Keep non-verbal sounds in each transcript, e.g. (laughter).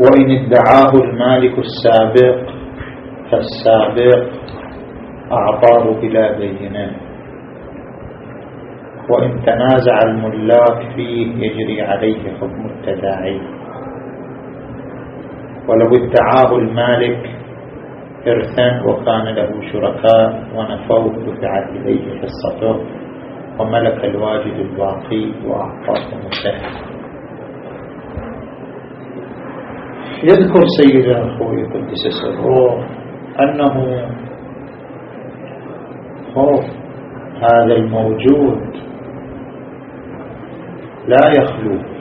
وإن ادعاه المالك السابق فالسابق أعطاه بلا بينة. وإن تنازع الملاك فيه يجري عليه حكم التداعي. ولو ادعاه المالك إرثا وكان له شركاء ونفوه دفعت إليه حصته وملك الواجد الباقي وأعطاه مسهل يذكر سيدنا أخوي قدس سره أنه خوف هذا الموجود لا يخلو.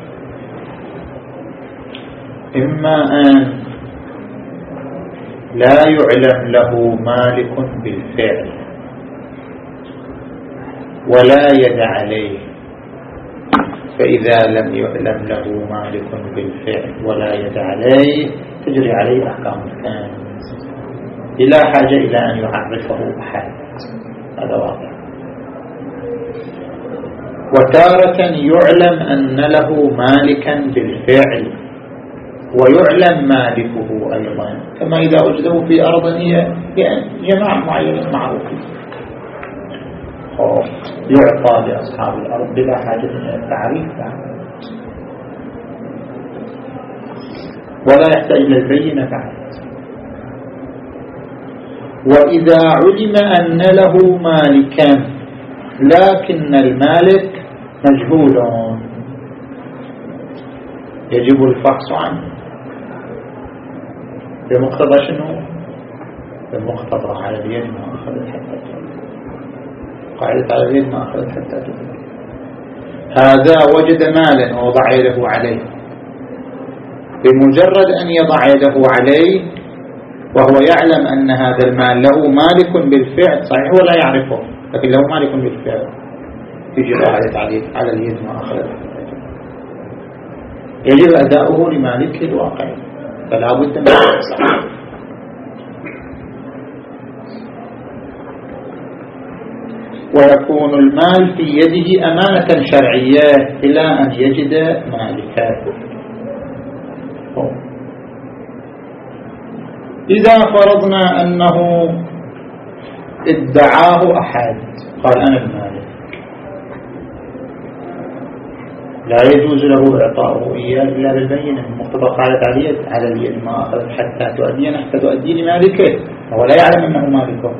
إما أن لا يعلم له مالك بالفعل ولا يد عليه فإذا لم يعلم له مالك بالفعل ولا يد عليه تجري عليه أحكام الكنز. بلا حاجة إلى أن يعرفه أحد. هذا واضح وتارة يعلم أن له مالكا بالفعل. ويعلم مالكه أيضا. كما إذا وجدوا في أرض هي جماعة معينة معروفة. يعطى لأصحاب الأرض بلا حاجة إلى التعريف. ولا يحتاج إلى البينة بعد. وإذا علم أن له مالكا لكن المالك مجهول. يجب الفحص عنه. بمقتضى شنو؟ بمقتضى على اليد ما أخذت حتى قاعدة على اليد ما أخذت حتى تفعل هذا وجد مالا ووضع يده عليه. بمجرد أن يضع يده عليه وهو يعلم أن هذا المال له مالك بالفعل صحيح ولا يعرفه لكن له مالك بالفعل. يجب قاعدة عليه على اليد ما أخذت يجب أداؤه لمالك الواقع فلا بد من صحيح ويكون المال في يده أمانة شرعية إلى أن يجد مالكا إذا فرضنا أنه ادعاه أحد قال أنا المالك لا يجوز له إعطاؤه إياه إلا بالبينة. مقتضى قالت عليه على اليد ما أخذت حتى تؤدي حتى تؤدي لمالكه وهو لا يعلم أنه مالكه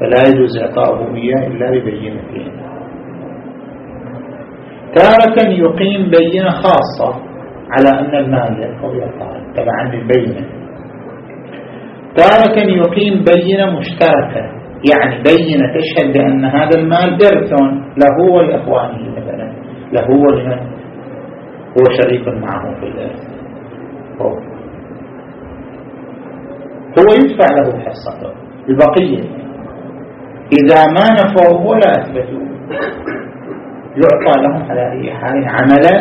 فلا يجوز إعطاؤه إياه إلا ببينته تارة يقيم بينة خاصة على أن المال هو يطال تبعا للبينة تارة يقيم بينة مشتركة. يعني بينة تشهد بأن هذا المال إرث له ولإخوانه مثلا له ولمن هو شريك معه في الإرث هو يدفع له حصته البقية. إذا ما نفوه ولا أثبتوه يعطى لهم على أي حال عملا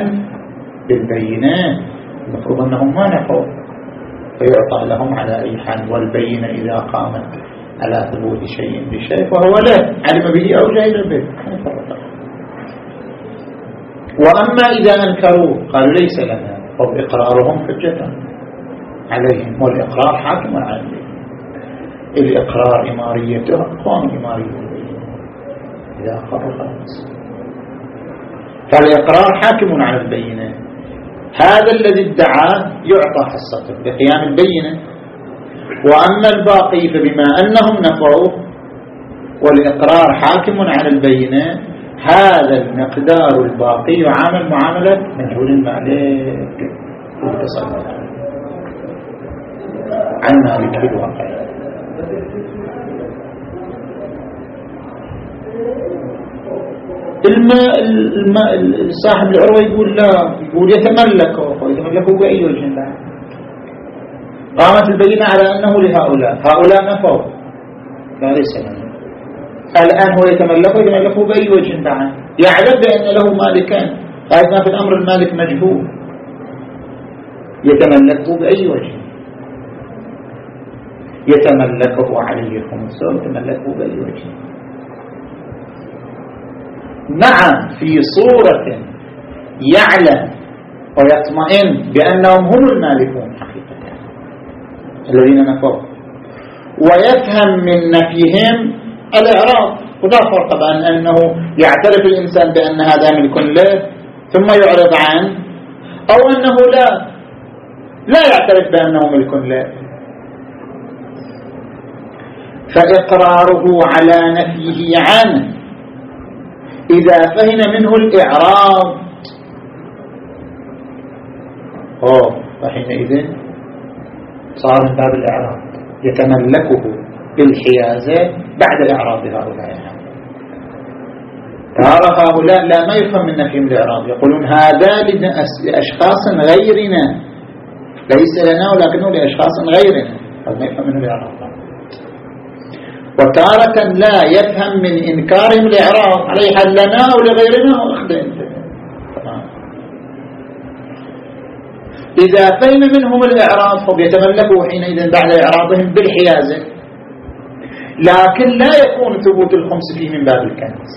بالبينات. المفروض أنهم ما نفوه فيعطى لهم على أي حال والبينة إذا قامت على ثبوت شيء بشيء فهو لا. علم به أو جاهل به. وأما إذا أنكروا قالوا ليس لنا. أو إقرارهم حجة. عليهم. والإقرار حاكم عليهم. الإقرار إماريته أقوام إمارية إذا أقر خلاص فالإقرار حاكم على البينة. هذا الذي ادعاه يعطى حصته بقيام البينة. وأما الباقي فبما أنهم نفعوه والإقرار حاكم على البينة هذا المقدار الباقي يعامل معاملة مجهول المالك. عن مالك الواقع الماء الماء صاحب العروة يقول لا يقول يتملكه يتملكه بأي وجه قامت البينة على أنه لهؤلاء. هؤلاء نفوا لا ليس لنا. الآن هو يتملكه يتملكه بأي وجه بعد يعلم بأن له مالكان. ما في الأمر المالك مجهول. يتملكه بأي وجه. يتملكه عليه خمسه يتملكه بأي وجه. نعم في صورة يعلم ويطمئن بأنهم هم المالكون حقيقة الذين نفوا. ويفهم من نفيهم الإعراض ولا فرق بين أنه يعترف الإنسان بأن هذا ملك له ثم يعرض عنه أو أنه لا. لا يعترف بأنه ملك له فإقراره على نفيه عنه إذا فهم منه الإعراض. أوه فحينئذ صار من باب الإعراض يتملكه. بالحيازة بعد إعراض هؤلاء ترى هؤلاء لا ما يفهم من نفيهم الإعراض يقولون هذا لأشخاص غيرنا. ليس لنا ولكنه لأشخاص غيرنا. هذا ما يفهم منه الإعراض وتارة لا يفهم من إنكارهم الإعراض عليه حال لنا أو لغيرنا إذا فهم منهم الإعراض فهم يتملكوا حينئذ بعد إعراضهم بالحيازة. لكن لا يكون ثبوت الخمس فيه من باب الكنز.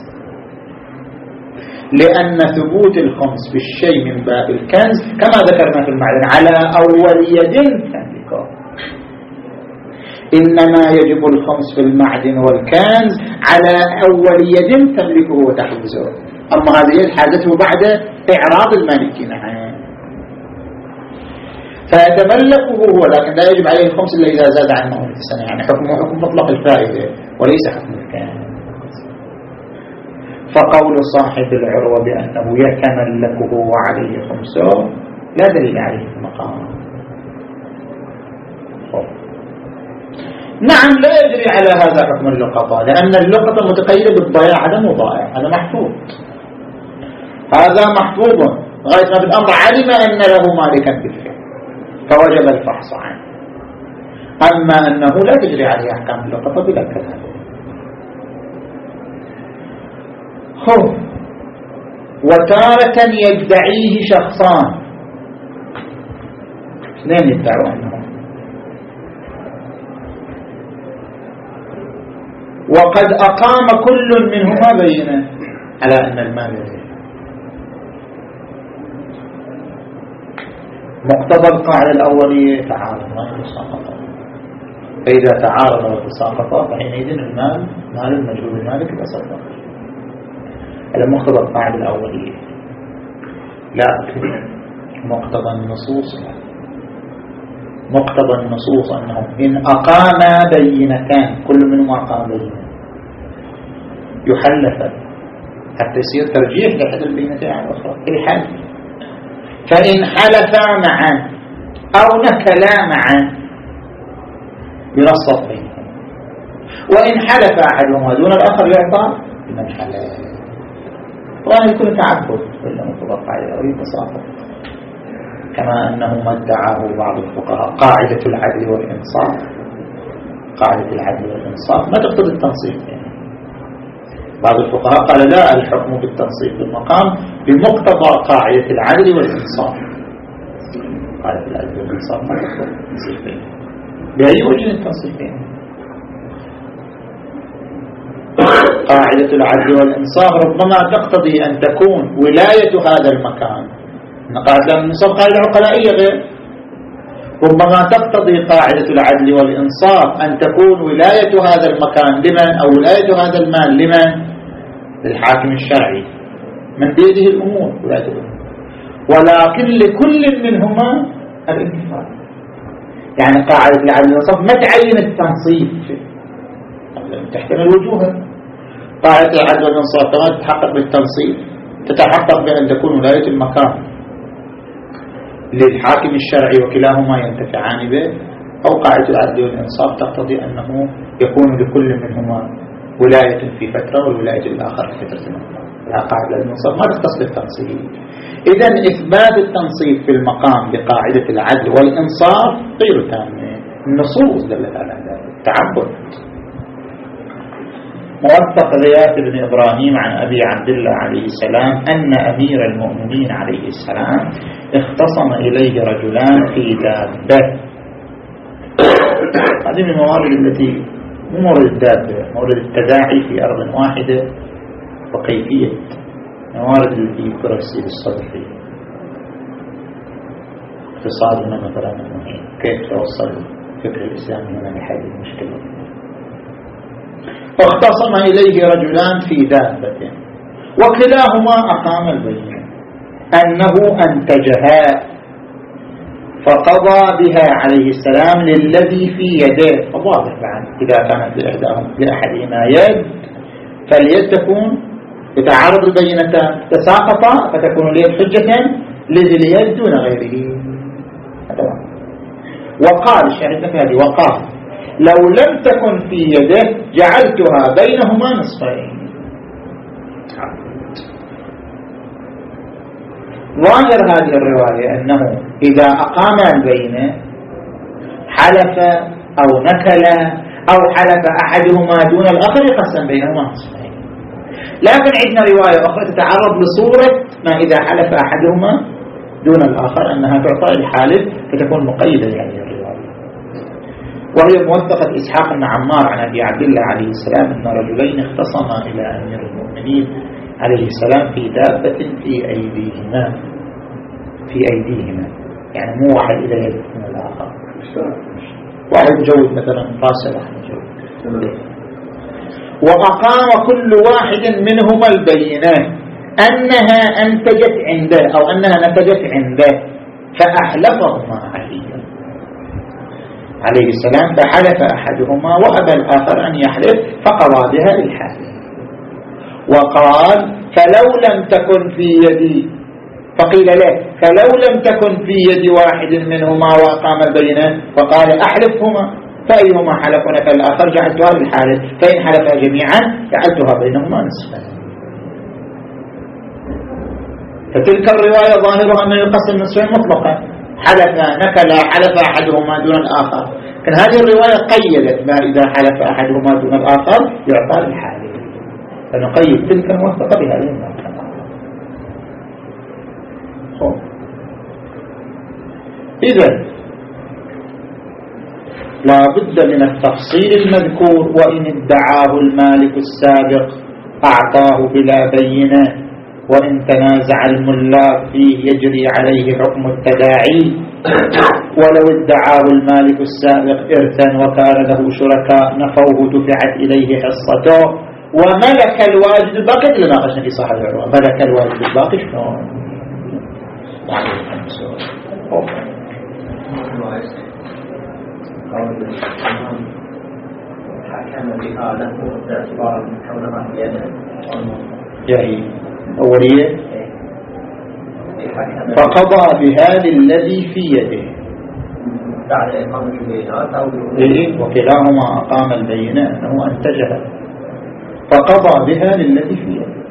لأن ثبوت الخمس بالشيء من باب الكنز كما ذكرنا في المعدن على أول يد تملكه. إنما يجب الخمس في المعدن والكنز على أول يد تملكه وتحوزه أما هذه حاجته بعد إعراض المالكين عنه فيتملكه هو لكن لا يجب عليه الخمس إلا إذا زاد عن مؤونة سنة يعني حكمه حكم مطلق الفائدة وليس حكم الكامل. فقول صاحب العروة بأنه يتملكه وعليه خمسه لا دليل عليه في المقام. نعم لا يجري على هذا حكم اللقطة لأن اللقطة متقيدة بالضياع هذا مو ضائع هذا محفوظ. هذا محفوظ. غاية ما في الأمر علم أن له مالكا بالفعل. فوجب الفحص عنه. أما أنه لا تجري عليه أحكام اللقطة بلا كذلك خوف وتارة يدعيه شخصان. اثنين يدعوا عنهم. وقد أقام كل منهما بينه. على أن المال يزيد. مقتضى القاعدة الأولية تعارض ما يتساقط فإذا تعارض وتساقط فحينئذ المال مال المجهول المالك يتصدق هذا مقتضى القاعدة الأولية. لكن مقتضى النصوص مقتضى النصوص أنهم إن أقاما بينتان كل منهما أقام بينة. يحلف. حتى يصير ترجيح لأحد البينتين على الأخرى. الحل فإن حلفا معا أو نكلا معا ينصف بينهم وإن حلف أحدهما دون الآخر يعطى لمن حلف وأن يكون تعبد وإلا متوقع أو تصافر كما أنه ما ادعاه بعض الفقهاء. قاعدة العدل والإنصاف. قاعدة العدل والإنصاف. ما تقتضي التنصيف. بعض الفقهاء قال لا الحكم بالتنصيف بالمقام بمقتضى قاعدة العدل والإنصاف. قاعدة العدل والإنصاف ما بأي وجه التنصيف يعني. قاعدة العدل والإنصاف ربما تقتضي أن تكون ولاية هذا المكان. قاعدة الإنصاف قاعدة عقلائية غير. ربما تقتضي قاعدة العدل والإنصاف أن تكون ولاية هذا المكان. لمن؟ أو ولاية هذا المال. لمن؟ للحاكم الشرعي من بيده الأمور ولاية الأمور ولكن لكل منهما الانتفاع يعني قاعدة العدل والإنصاف ما تعين التنصيف تحتمل وجوها. قاعدة العدل والإنصاف كما تتحقق بالتنصيب تتحقق بأن تكون ولاية المكان للحاكم الشرعي وكلاهما ينتفعان به أو قاعدة العدل والإنصاف تقتضي أنه يكون لكل منهما ولاية في فترة والولاية الآخر في فترة أخرى لا قاعدة الإنصاف ما تختص بالتنصيب إذا إثبات التنصيب في المقام بقاعدة العدل والإنصاف غير تام. النصوص دلت على ذلك. تعبد موثق غياث بن إبراهيم عن أبي عبد الله عليه السلام أن أمير المؤمنين عليه السلام اختصم إليه رجلان في دابة. هذه من الموارد التي مورد الدابة مورد التداعي في أرض واحدة وكيفية الموارد التي يذكرها السيد الصدر في اقتصادنا مثلا كيف توصل الفكر الإسلامي هنا لحل المشكلة؟ واختصم إليه رجلان في دابة وكلاهما أقام البينة أنه أنتجها فقضى بها عليه السلام للذي في يده. فواضح بعد إذا كانت لأحدهما يد فاليد تكون يتعارض البينتان تساقطا فتكون اليد حجة لذي اليد دون غيره. وقال الشاهد في هذه وقال لو لم تكن في يده جعلتها بينهما نصفين. ظاهر هذه الرواية أنه إذا أقام البينة حلف أو نكل أو حلف أحدهما دون الآخر يقسم بينهما. لكن عندنا رواية أخرى تتعرض لصورة ما إذا حلف أحدهما دون الآخر أنها تعطى الحالف فتكون مقيدة يعني الرواية. وهي موثقة إسحاق بن عمار عن أبي عبد الله عليه السلام أن رجلين اختصما إلى أمير المؤمنين عليه السلام في دابة في أيديهما في أيديهما. يعني مو واحد إلى يد من الآخر. واحد جود مثلا فاصل واحد جود. وأقام كل واحد منهما البينات أنها أنتجت عنده أو أنها نتجت عنده فأحلفهما عليا عليه السلام فحلف أحدهما وأبى الآخر أن يحلف فقضى بها للحالف وقال فلو لم تكن في يدي فقيل له فلو لم تكن في يد واحد منهما وأقام البينة فقال أحلفهما. فأيهما حلف فالآخر جعلتها للحالف فإن حلفا جميعا جعلتها بينهما نصفا. فتلك الرواية ظاهرها أنه يقسم نصفين مطلقا. حلف نكل حلف أحدهما دون الآخر. لكن هذه الرواية قيدت ما إذا حلف أحدهما دون الآخر يعطى للحالف فنقيد تلك الموثقة بهذه الموثقة إذا لا بد من التفصيل المذكور وإن ادعاه المالك السابق أعطاه بلا بينة وإن تنازع الملاك فيه يجري عليه حكم التداعي. ولو ادعاه المالك السابق إرثا وكان له شركاء نفوه دفعت إليه حصته. وملك الواجد الباقي اللي ناقشنا في صاحب العروة. ملك الواجد الباقي شلون؟ حكم بها له باعتبار كونها بيده جاهي أولية. فقضى بها للذي في يده. بعد إقامة البينات أو إيه وكلاهما أقام البينة أنه أنتجها. فقضى بها للذي في يده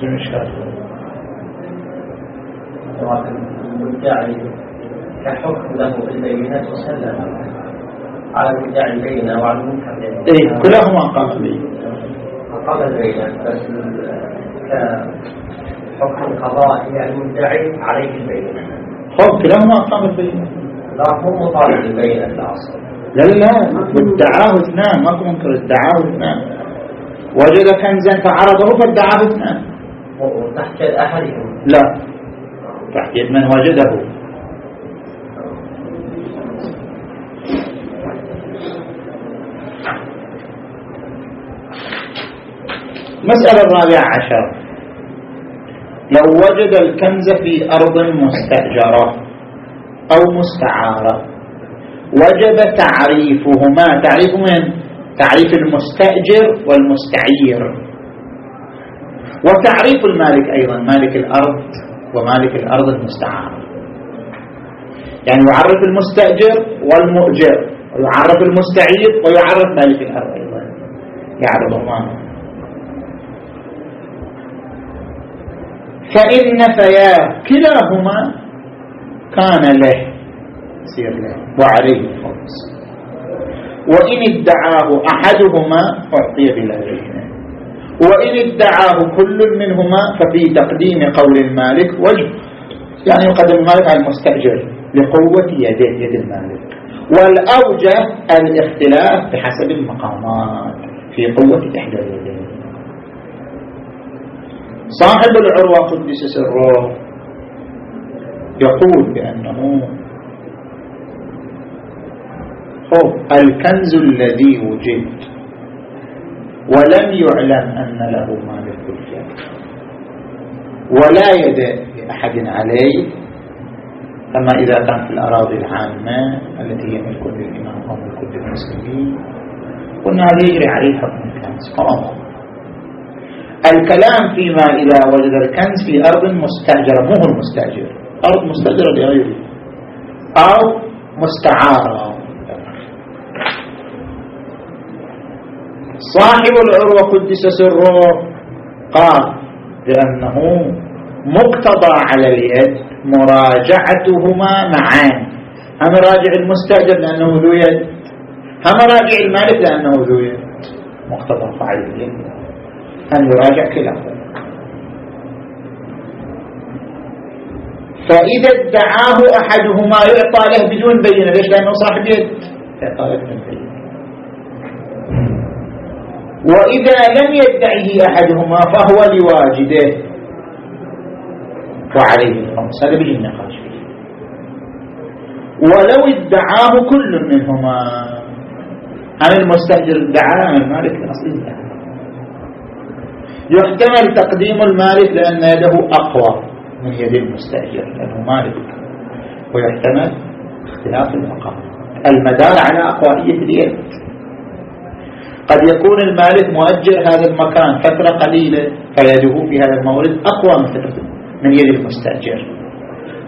شو المشكلة المدعي كحكم له بالبينات وسلم على المدعي البينة وعلى المنكر إيه كلهما أقام البينة أقام البينة بس كحكم قضائي يعني المدعي عليه البينة. خب كلاهما أقام البينة لا هو مطالب البينة الأصل. لا لا ادعاه اثنان ما منكر ادعاه اثنان. وجد كنزا فعرضه فادعاه اثنان. تحت يد احدهم لا. تحت يد من وجده. مسألة الرابعة عشر. لو وجد الكنز في أرض مستأجرة أو مستعارة وجب تعريفهما. تعريف من؟ تعريف المستأجر والمستعير. وتعريف المالك أيضا مالك الأرض ومالك الأرض المستعار. يعني يعرف المستأجر والمؤجر ويعرف المستعير ويعرف مالك الأرض أيضا. يعرفهما فإن نفيا كلاهما كان له يصير له وعليه الخمس وإن ادعاه أحدهما أعطي بلا بينة وإن ادعاه كل منهما ففي تقديم قول المالك وجه. يعني يقدم المالك على المستأجر لقوة يده يد المالك. والأوجه الاختلاف بحسب المقامات في قوة إحدى اليدين. صاحب العروة قدس سره يقول بأنه الكنز الذي وجد ولم يعلم أن له مالك الجنة ولا يد لأحد عليه أما إذا كان في الأراضي العامة التي هي ملك للإمام أو ملك للمسلمين قلنا هذا يجري عليه حكم الكنز فما الكلام فيما إذا وجد الكنز في أرض مستأجرة مو هو المستأجر أرض مستأجرة لغيره أو مستعارة. صاحب العروة قدس سره. قال بأنه مقتضى على اليد مراجعتهما معا. هم راجع المستأجر لأنه ذو يد. هم راجع المالك لأنه ذو يد. مقتضى فعل اليد. أن يراجع كلاهما. فإذا ادعاه أحدهما يعطى له بدون بينة. ليش؟ لأنه صاحب يد. يعطى له بدون بينة. وإذا لم يدعه أحدهما فهو لواجده وعليه الخمس هذا بيجي النقاش. فيه ولو ادعاه كل منهما. عن المستأجر ادعاه المالك الأصلي يحتمل تقديم المالك لأن يده أقوى من يد المستأجر لأنه مالك. ويحتمل اختلاف المقام. المدار على أقوائية اليد. قد يكون المالك مؤجر هذا المكان فترة قليلة فيده في هذا المورد أقوى من فترة من يد المستأجر.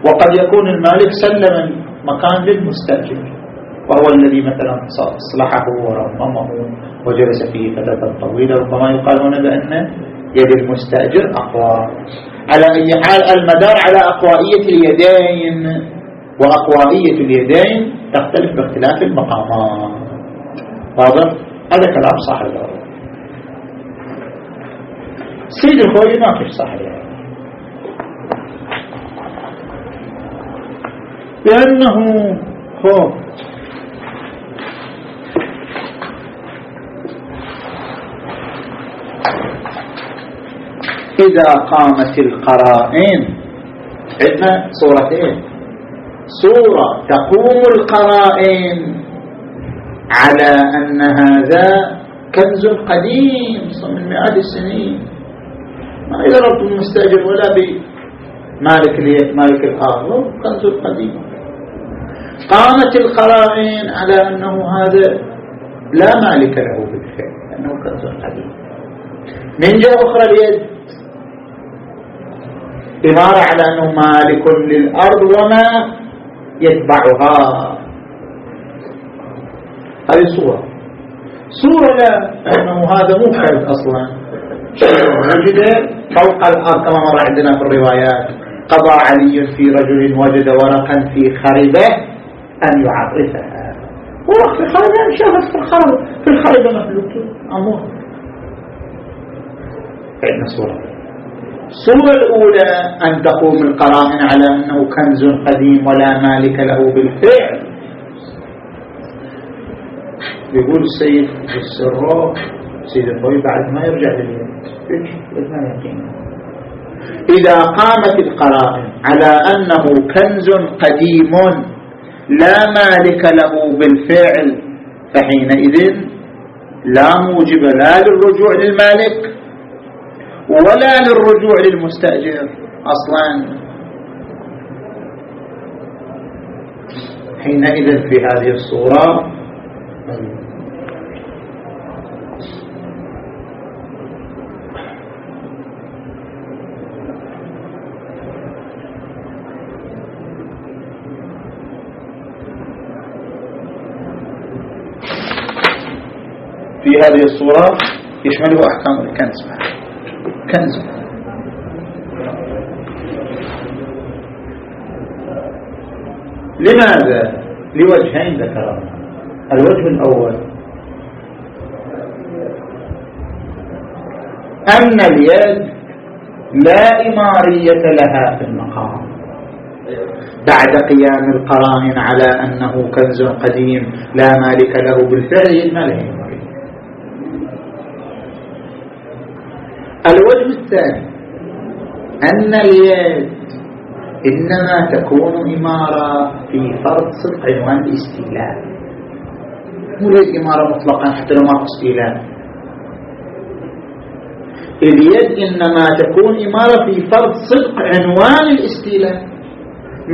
وقد يكون المالك سلم المكان للمستأجر وهو الذي مثلا اصلحه ورممه وجلس فيه فترة طويلة. ربما يقال هنا بأن يد المستأجر أقوى. على أي حال المدار على أقوائية اليدين وأقوائية اليدين تختلف باختلاف المقامات. واضح؟ هذا كلام صاحب الأرض. سيد الخوي في صاحب الأرض. لأنه خوف إذا قامت القرائن عندنا صورتين صورة تقوم القرائن. على أن هذا كنز قديم من مئات السنين. ما يضرب المستاجر ولا بمالك مالك الآخر كنز قديم. قامت القرائن على أنه هذا لا مالك له بالفعل أنه كنز قديم. من جهة أخرى اليد. إمارة على أنه مالك للأرض وما يتبعها. هذه صورة صورة لا. (coughs) أنه هذا مو كلب أصلا. وجد فوق الأرض كما مر عندنا في الروايات. قضى علي في رجل وجد ورقا في خربة أن يعرفها. ورق في خربة شافت في الخربة في الخربة مخلوق. أمور. عندنا صورة. الصورة الأولى أن تقوم القرائن على أنه كنز قديم ولا مالك له بالفعل. يقول السيد السراء سيد الطويل بعد ما يرجع لليد إذا قامت القرائن على أنه كنز قديم لا مالك له بالفعل فحينئذ لا موجب لا للرجوع للمالك ولا للرجوع للمستأجر أصلا. حينئذ في هذه الصورة في هذه الصورة يشمله أحكام الكنز. كنز. لماذا؟ لوجهين ذكرنا الوجه الأول. أن اليد لا إمارية لها في المقام. بعد قيام القرائن على أنه كنز قديم لا مالك له بالفعل ما له. إمارية الوجه الثاني. أن اليد إنما تكون إمارة في فرض صدق عنوان الاستيلاء مو الإمارة مطلقا حتى لو ما استيلاء اليد إنما تكون إمارة في فرض صدق عنوان الاستيلاء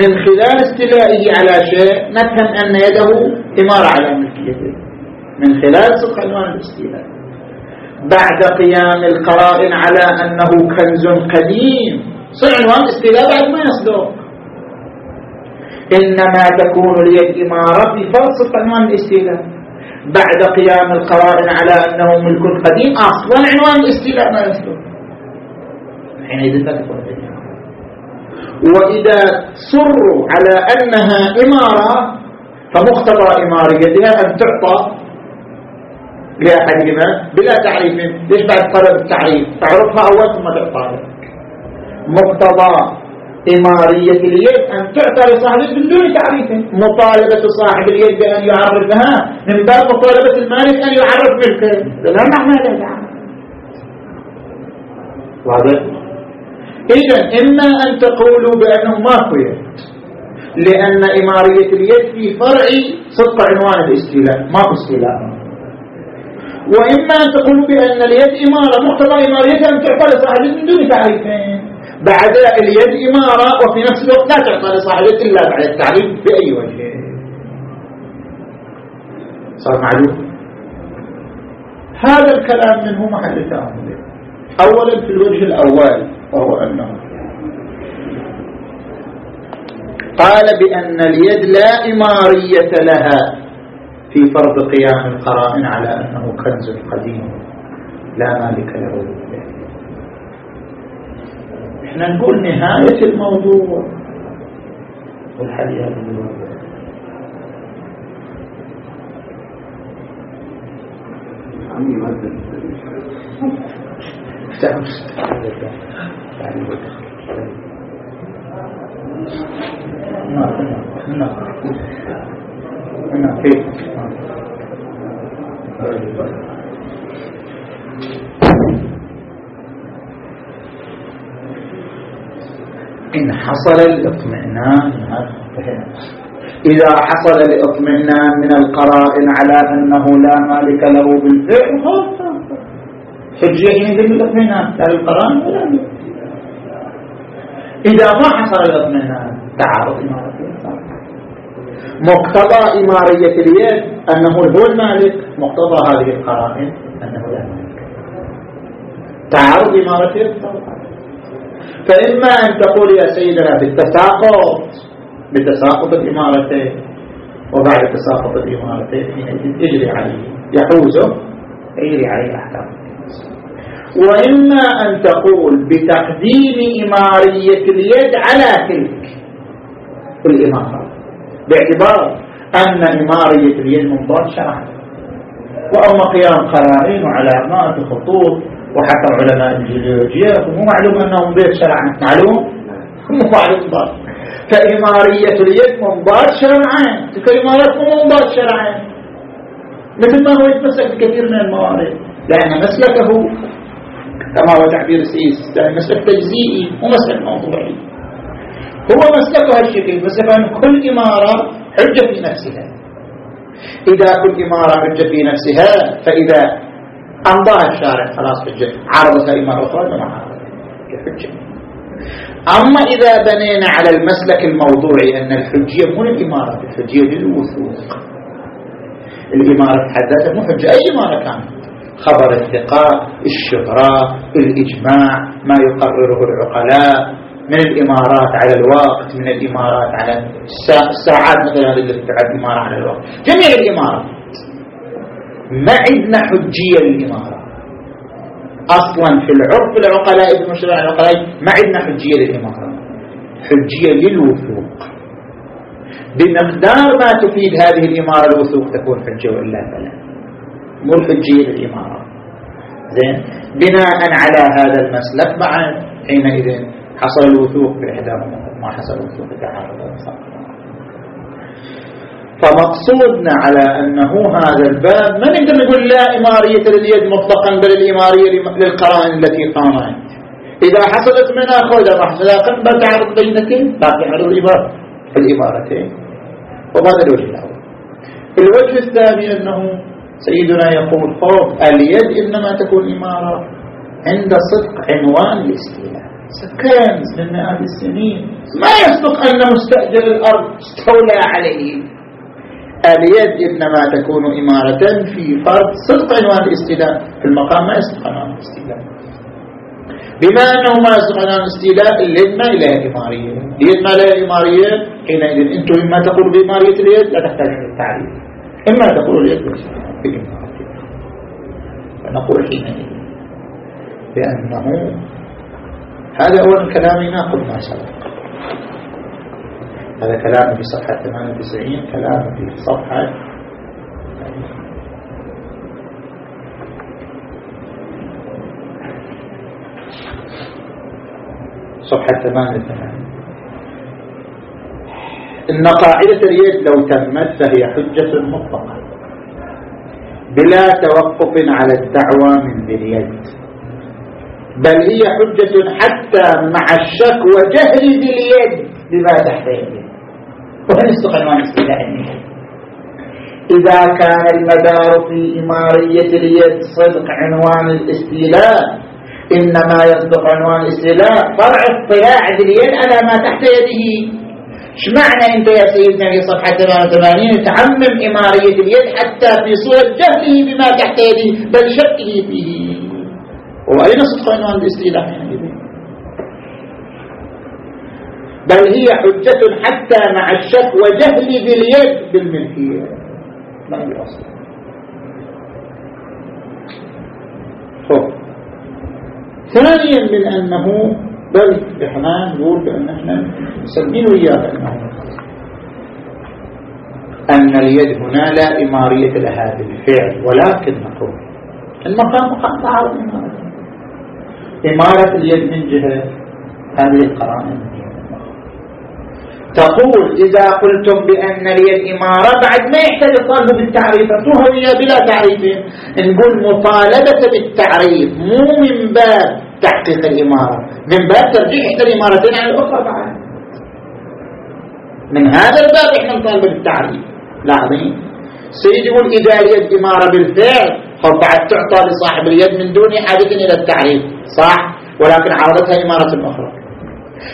من خلال استيلائه على شيء نفهم أن يده إمارة على ملكيته. من خلال صدق عنوان الاستيلاء بعد قيام القرائن على أنه كنز قديم. صنع عنوان الاستيلاء بعد ما يصدق. إنما تكون اليد إمارة في فرض صدق عنوان الاستيلاء بعد قيام القرائن على أنه ملك قديم. أصلا عنوان الاستيلاء ما يصدر حينئذ لا تكون وإذا صروا على أنها إمارة فمقتضى إماريتها أن تعطى لأحدهما بلا تعريف. ليش بعد طلب التعريف؟ تعرفها أول ثم تعطى مقتضى إمارية اليد أن تعطى لصاحب من دون تعريف مطالبة صاحب اليد بأن يعرفها من باب مطالبة المالك أن يعرف ملكه لا معنى لها واضح؟ إذا إما أن تقولوا بأنه ماكو يد لأن إمارية اليد في فرع صدق عنوان الاستيلاء ماكو استيلاء. وإما أن تقولوا بأن اليد إمارة مقتضى إماريتها أن تعطى لصاحب من دون تعريفين بعد اليد إمارة وفي نفس الوقت لا تعطى لصاحبه إلا بعد التعريف بأي وجه. صار معلوم؟ هذا الكلام منه محل تأمل أولا في الوجه الأول وهو أنه قال بأن اليد لا إمارية لها في فرض قيام القرائن على أنه كنز قديم لا مالك له. إحنا نقول نهاية الموضوع الموضوع عمي مادة إن حصل الاطمئنان إذا حصل الاطمئنان من القرائن على أنه لا مالك له بالفعل. حجة حينئذ الإطمئنان. لا للقرائن ولا إذا ما حصل الاطمئنان تعارض إمارة مقتضى إمارية اليد أنه هو المالك مقتضى هذه القرائن أنه لا مالك. تعارض إمارة اليد فإما أن تقول يا سيدنا بالتساقط بتساقط الإمارتين. وبعد تساقط الإمارتين حينئذ إجري عليه يحوزه؟ إجري عليه أحكام. وإما أن تقول بتقديم إمارية اليد على تلك الإمارة. باعتبار أن إمارية اليد منضاد شرعا وأما قيام قرارين وعلامات وخطوط وحتى علماء الجيولوجيا مو معلوم أنهم بيت شرعا. معلوم؟ مو معلوم. ضاد فإمارية اليد منضاد شرعا. تلك الإمارات مو منضاد شرعا. مثل ما هو يتمسك بكثير من الموارد. لأن مسلكه. كما هو تعبير سيس لأن مسلك تجزيئي ومسلك موضوعي. هو مسلكه هالشكل مسلك أن كل إمارة حجة في نفسها. إذا كل إمارة حجة في نفسها فإذا أمضاها الشارع خلاص حجة عارضتها إمارة أخرى ما عارض كحجة أما إذا بنينا على المسلك الموضوعي أن الحجية مو الإمارة الحجية للوثوق. الإمارة تحدثت مو حجة أي إمارة كانت؟ خبر الثقة الشهرة الإجماع ما يقرره العقلاء. من الإمارات على الوقت من الإمارات على الساعات مثلا اللي إمارة على الوقت. جميع الإمارات. ما عندنا حجية للإمارة. أصلا في العرف العقلاء في المجتمع العقلاء ما عندنا حجية للإمارة. حجية للوثوق. بمقدار ما تفيد هذه الإمارة الوثوق تكون حجة وإلا فلا. مو الحجية للإمارة. زين؟ بناء على هذا المسلك بعد حينئذ حصل الوثوق بإحداهما ما حصل الوثوق بتعارض فمقصودنا على أنه هذا الباب ما نقدر نقول لا إمارية لليد مطلقا بل الإمارية للقرائن التي قامت. إذا حصلت منها خوجة ما حصل قم تعرض بينتين باقي على الإمارة. الإمارتين. وهذا الوجه الأول. الوجه الثاني أنه سيدنا يقول خوف اليد إنما تكون إمارة عند صدق عنوان الاستيلاء. سكنز من مئات السنين. ما يصدق أن مستأجر الأرض استولى عليه. اليد إنما تكون إمارة في فرض صدق عنوان الاستيلاء في المقام ما يصدق عنوان الاستيلاء بما أنه ما يصدق عنوان الاستيلاء اليد ما لها إمارية. اليد ما لها إمارية حينئذ أنتم إما تقول بإمارية اليد لا تحتاج إلى التعريف إما تقول اليد بإمارة فنقول حينئذ بأنه هذا أول كلام يناقض ما سبق. هذا كلام في صفحة 98 كلام في صفحة صفحة 88 إن قاعدة اليد لو تمت فهي حجة مطلقة. بلا توقف على الدعوة من باليد بل هي حجة حتى مع الشك وجهل باليد بما تحت يده يصدق عنوان استيلاء النية إذا كان المدار في إمارية اليد صدق عنوان الاستيلاء إنما يصدق عنوان الاستيلاء. فرع اطلاع اليد على ما تحت يده. إيش معنى أنت يا سيدنا في صفحة 88 تعمم إمارية اليد حتى في صورة جهله بما تحت يده بل شكه فيه؟ وأين صدق عنوان الاستيلاء حينئذ بل هي حجة حتى مع الشك وجهل باليد بالملكية. ما هي أصلا ثانيا من أنه بل إحنا نقول بأن إحنا نسمين وياه أنه أن اليد هنا لا إمارية لها بالفعل ولكن نقول المقام مقام تعارض إمارة اليد من جهة هذه القرائن. تقول إذا قلتم بأن لي الإمارة بعد ما يحتاج الطالب بالتعريف أنتوها ويا بلا تعريف. نقول مطالبة بالتعريف مو من باب تحقيق الإمارة. من باب ترجيح إحدى الإمارتين على الأخرى بعد. من هذا الباب إحنا نطالب بالتعريف. لاحظين سيد يقول إذا اليد إمارة بالفعل فبعد تعطى لصاحب اليد من دون حاجة إلى التعريف. صح؟ ولكن عرضتها إمارة أخرى.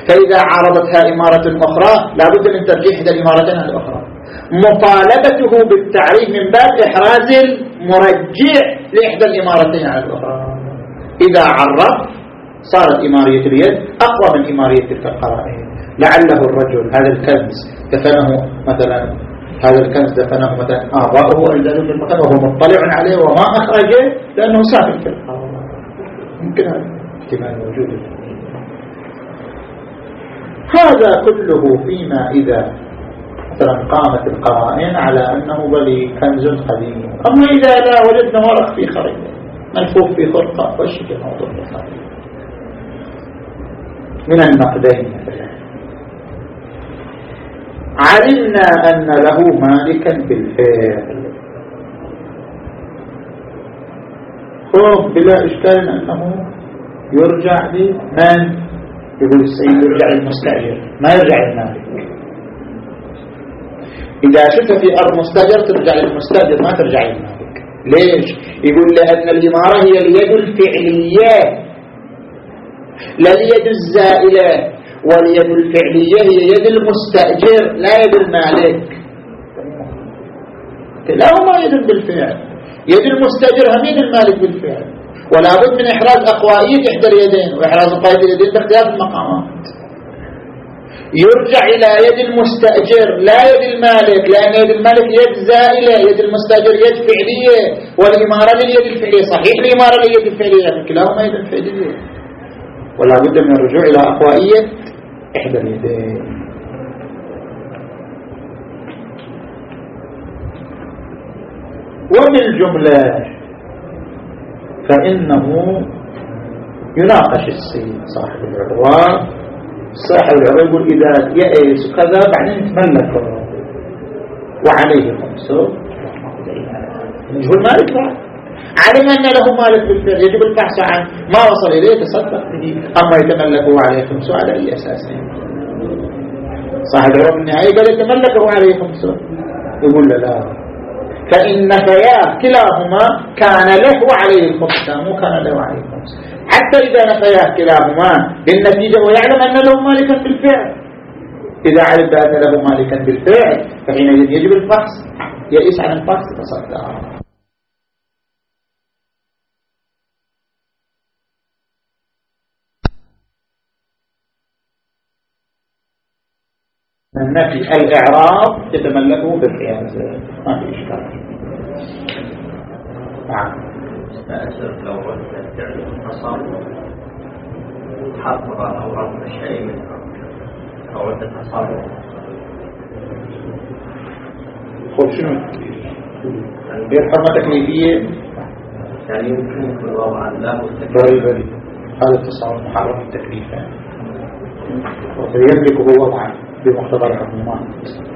فإذا عارضتها إمارة أخرى لا بد من ترجيح إحدى الإمارتين الأخرى. مطالبته بالتعريف من باب إحراز المرجع لإحدى الإمارتين على الأخرى. إذا عرف صارت إمارية اليد أقوى من إمارية تلك القرائن. لعله الرجل هذا الكنز دفنه مثلا هذا الكنز دفنه مثلا آباؤه المكان وهو مطلع عليه وما أخرجه لأنه ساكن في القرار ممكن هذا احتمال موجود. هذا كله فيما إذا مثلا قامت القرائن على أنه بلي كنز قديم. أما إذا لا وجدنا ورق في خريطة. ملفوف في خرقة. فالشكل موضوع الخريطة؟ من النقدين مثلا. علمنا أن له مالكا بالفعل خوف بلا إشكال أنه يرجع لمن؟ يقول السيد يرجع للمستأجر. ما يرجع للمالك إذا شفت في أرض مستأجر ترجع للمستأجر ما ترجع للمالك ليش؟ يقول لأن الإمارة هي اليد الفعلية. لا اليد الزائلة واليد الفعلية هي يد المستأجر لا يد المالك. لا هو يد بالفعل. يد المستأجر هم يد المالك بالفعل. ولا بد من إحراز أقوائية إحدى اليدين وإحراز أقوائية اليدين باختلاف المقامات. يرجع إلى يد المستأجر لا يد المالك لأن يد المالك يد زائلة يد المستأجر يد فعلية والإمارة لليد الفعلية. صحيح الإمارة لليد الفعلية لكن كلاهما يد فعلية ولا بد من الرجوع إلى أقوائية إحدى اليدين. وبالجملة فإنه يناقش السيد صاحب العروة. صاحب العروة يقول إذا يأس كذا بعدين يتملك وعليه خمسه مجهول ما يدفع علم أن له مالك بالفعل يجب البحث عنه ما وصل إليه تصدق به. أما يتملكه عليه خمسه على أي أساس؟ صاحب العروة النهائي قال يتملكه عليه خمسه يقول له لا. فإن نفيا كلاهما كان له عليه الخمسة مو كان له عليه الخمسة حتى إذا نفيا كلاهما بالنتيجة ويعلم أن له مالكا بالفعل إذا علم بأن له مالكا بالفعل فحينئذ يجب الفحص. يئس عن الفحص تصدق. النفي الإعراب يتملكه بالقياس ما في إشكال. نعم. أسأل لو رد الفعل التصرف؟ حفظ أو رد شيء من أو رد التصرف خب شنو؟ غير حرمة تكليفية؟ يعني يمكن الوضع له هذا التصرف محرم التكليف ويملكه وضعا. بمقتضى العمومات.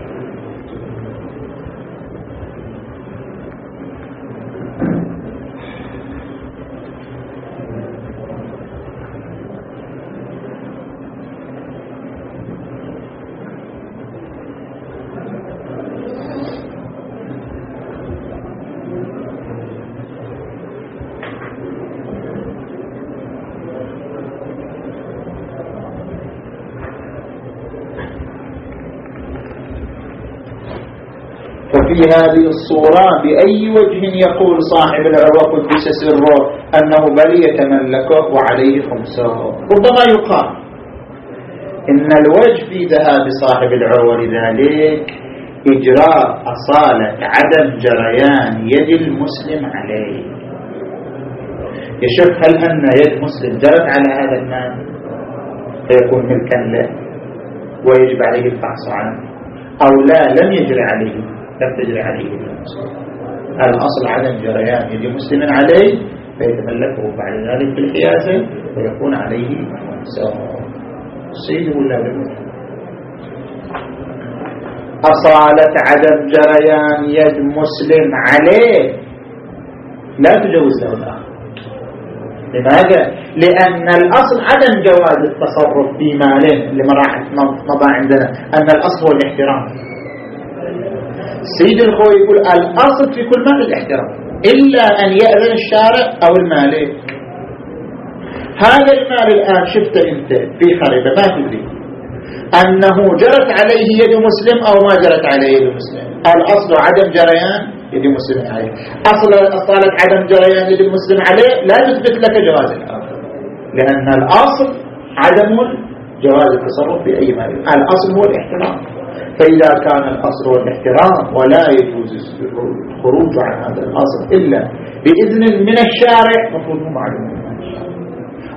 في هذه الصورة بأي وجه يقول صاحب العروة قدس سره أنه بل يتملكه وعليه خمسه ربما يقال إن الوجه في ذهاب صاحب العروة لذلك إجراء أصالة عدم جريان يد المسلم عليه. يشوف هل أن يد مسلم جرت على هذا المال؟ فيكون ملكا له ويجب عليه الفحص عنه أو لا لم يجري عليه. لم تجري عليه. الأصل عدم جريان. يد مسلم عليه فيتملكه بعد ذلك في الحيازة ويكون عليه سواء. السيد ولا بالمسلم أصالة عدم جريان يد مسلم عليه. لا تجوز له الآخر لماذا؟ لأن الأصل عدم جواز التصرف في ماله اللي مضى عندنا. أن الأصل هو الاحترام. سيد الخوي يقول الأصل في كل مال الاحترام إلا أن يأذن الشارع أو المالك هذا المال الآن شفته أنت في خريبة ما تدري. أنه جرت عليه يد مسلم أو ما جرت عليه يد مسلم؟ الأصل عدم جريان يد مسلم عليه. أصل أصالة عدم جريان يد مسلم عليه لا يثبت لك جواز لأن الأصل عدم جواز التصرف في أي مال. الأصل هو الاحترام. فإذا كان الأصل والاحترام ولا يجوز الخروج عن هذا الأصل إلا بإذن من الشارع مفروض أنه معلوم.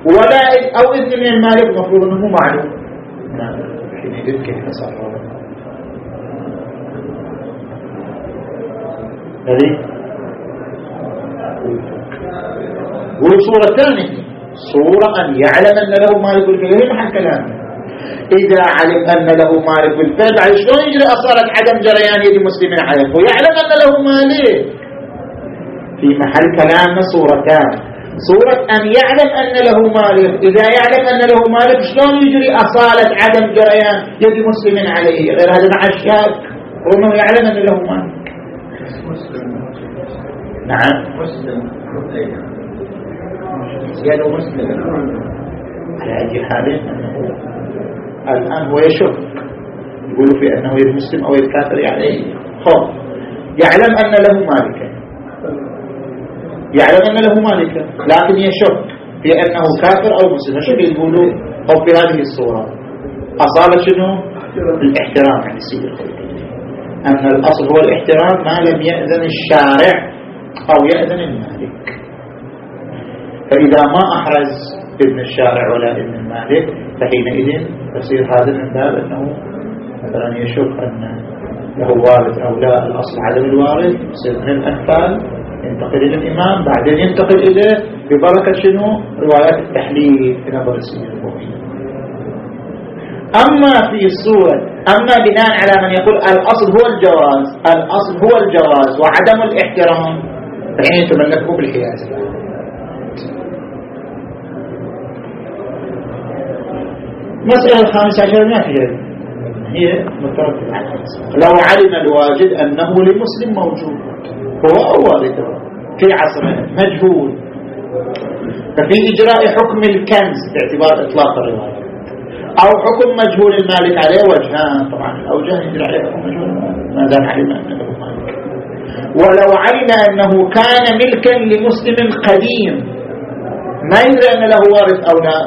ولا أو إذن من المالك مفروض أنه معلوم. حينئذ كيف تصرف هذه؟ والصورة الثانية صورة أن يعلم أن له مالك الكلام محل كلامه. إذا علم أن له مال بالفعل بعد شلون يجري أصالة عدم جريان يد المسلمين عليه ويعلم أن له مال في محل كلامنا صورتان. صورة أن يعلم أن له مال إذا يعلم أن له مال شلون يجري أصالة عدم جريان يد المسلمين عليه؟ غير هذا مع الشاك. وأنه يعلم أن له مال نعم. مسلم. يد مسلم. على أي حال؟ أنه الآن هو يشك. يقولوا في أنه المسلم أو الكافر يعني خوف. يعلم أن له مالكا يعلم أن له مالكا لكن يشك في أنه كافر أو مسلم. شو يقولوا؟ أو في هذه الصورة. أصالة شنو؟ الاحترام عن السيد أن الأصل هو الاحترام ما لم يأذن الشارع أو يأذن المالك. فإذا ما أحرز ابن الشارع ولا ابن المالك فحينئذ يصير هذا من باب أنه مثلا يشك أن له والد أو لا الأصل عدم الوارث يصير من الأنفال ينتقل إلى الإمام بعدين ينتقل إليه ببركة شنو؟ روايات التحليل في نظر السنين أما في الصورة أما بناء على من يقول الأصل هو الجواز الأصل هو الجواز وعدم الاحترام فحين يتملكه بالحياز. مسألة الخامسة عشر ما فيها هي مترتبة لو علم الواجد أنه لمسلم موجود. هو أو في عصرنا مجهول. ففي إجراء حكم الكنز باعتبار إطلاق الرواية. أو حكم مجهول المالك عليه وجهان. طبعا الأوجه عليه حكم مجهول. ما دام علم أنه مالك. ولو علم أنه كان ملكا لمسلم قديم. ما يدري أن له وارث أو لا.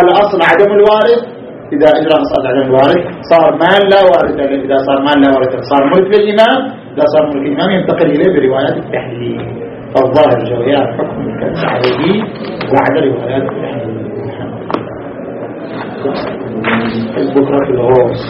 الأصل عدم الوارث. إذا إجرى مسألة عدم الوارث صار مال لا وارث. له إذا صار مال لا وارث صار ملك للإمام. إذا صار ملك الإمام ينتقل إليه بروايات التحليل. فالظاهر جويات حكم عليه بعد روايات التحليل. بكرة الغوص